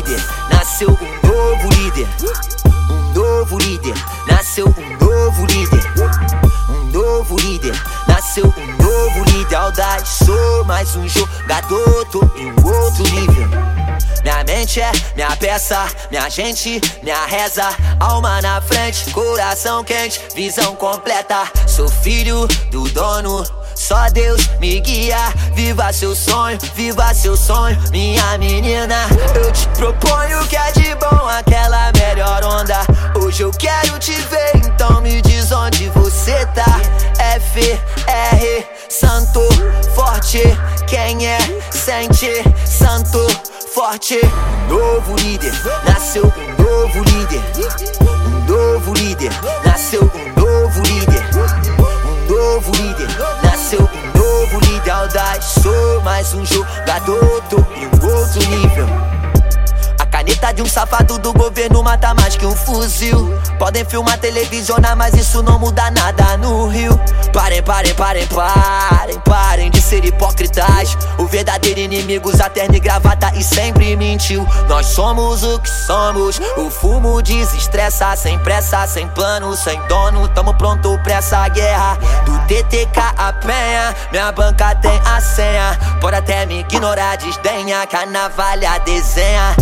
líder, nasceu um novo líder. Um novo líder, nasceu um novo líder. Um novo líder, nasceu um novo líder. Audaz, sou mais um jogador, tô em um outro nível. Minha mente é minha peça, minha gente, minha reza. Alma na frente, coração quente, visão completa. Sou filho do dono. Só Deus me guia, viva seu sonho, viva seu sonho, minha menina. Eu te proponho que é de bom aquela melhor onda. Hoje eu quero te ver, então me diz onde você tá. F, R, Santo, forte. Quem é, sente, Santo, forte. Novo líder, nasceu um novo líder. Um novo líder, nasceu um novo sou mais um jogador, tô em um outro nível. A caneta de um safado do governo mata mais que um fuzil. Podem filmar, televisionar, mas isso não muda nada no Rio. Parem, parem, parem, parem, parem de ser hipócritas. O verdadeiro inimigo usa terno e gravata e sempre Nós somos o que somos. O fumo desestressa, sem pressa, sem plano, sem dono. Tamo pronto pra essa guerra. Do TTK a penha, minha banca tem a senha. Pode até me ignorar, desdenha, que a navalha desenha.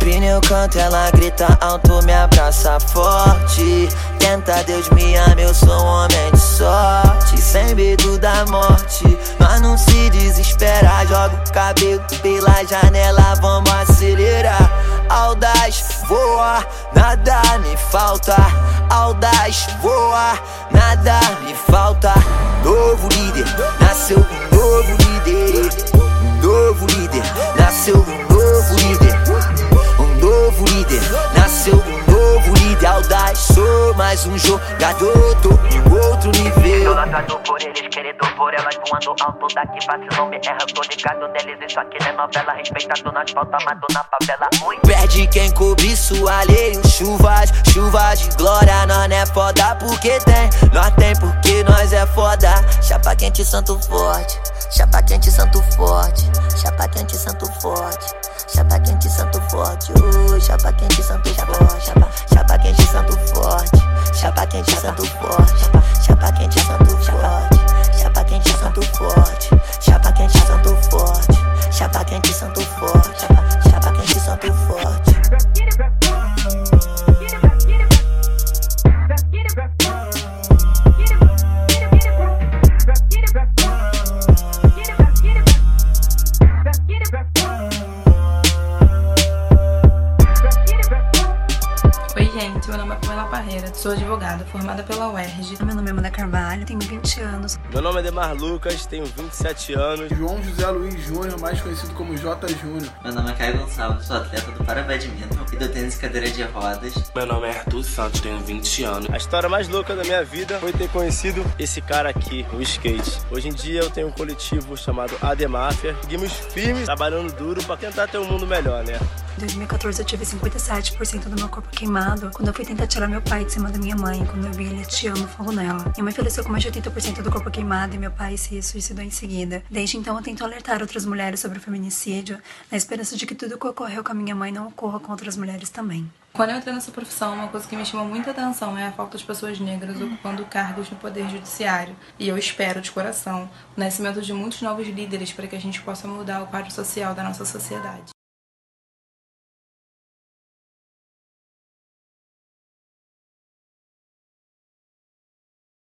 Pneu canta, ela grita alto, me abraça forte. Tenta, Deus me ama, eu sou um homem de sorte. Sem medo da morte, mas não se desespera. Joga o cabelo pela janela, vamos acelerar. Audaz, voa, nada me falta. Audaz, voa, nada me falta. Novo líder, nasceu um novo líder. Sou mais um jogador, tô em outro nível. Idolatrado por eles, querido por elas Voando alto daqui, vacilão me erra Tô ligado deles, isso aqui não é novela Respeitado nas faltas, amado na favela Ui. Perde quem cobiça o alheio Chuvas, chuvas de glória Nós não é foda porque tem Nós tem porque nós é foda Chapa quente, santo forte Chapa quente, santo forte Chapa quente, santo forte Chapa quente, santo forte uh, Chapa quente, santo forte Chapa, Chapa quente, santo forte. Chapa quente, santo forte. Chapa quente, santo forte. Chapa quente, santo forte. Chapa quente, santo forte. Chapa quente, santo forte. Oi, gente, meu nome é Pamela Parreira, sou advogada, formada pela UERJ. Meu nome é Amanda Carvalho, tenho 20 anos. Meu nome é Demar Lucas, tenho 27 anos. João José Luiz Júnior, mais conhecido como J Júnior. Meu nome é Caio Gonçalves, sou atleta do Parabadminton e do tênis cadeira de rodas. Meu nome é Arthur Santos, tenho 20 anos. A história mais louca da minha vida foi ter conhecido esse cara aqui, o skate. Hoje em dia eu tenho um coletivo chamado Ademáfia. Seguimos firmes, trabalhando duro para tentar ter um mundo melhor, né? Em 2014 eu tive 57% do meu corpo queimado quando eu fui tentar tirar meu pai de cima da minha mãe, quando eu vi ele atirando fogo nela. Minha mãe faleceu com mais de 80% do corpo queimado e meu pai se suicidou em seguida. Desde então eu tento alertar outras mulheres sobre o feminicídio, na esperança de que tudo que ocorreu com a minha mãe não ocorra com outras mulheres também. Quando eu entrei nessa profissão, uma coisa que me chamou muita atenção é a falta de pessoas negras ocupando cargos no poder judiciário. E eu espero de coração o nascimento de muitos novos líderes para que a gente possa mudar o quadro social da nossa sociedade.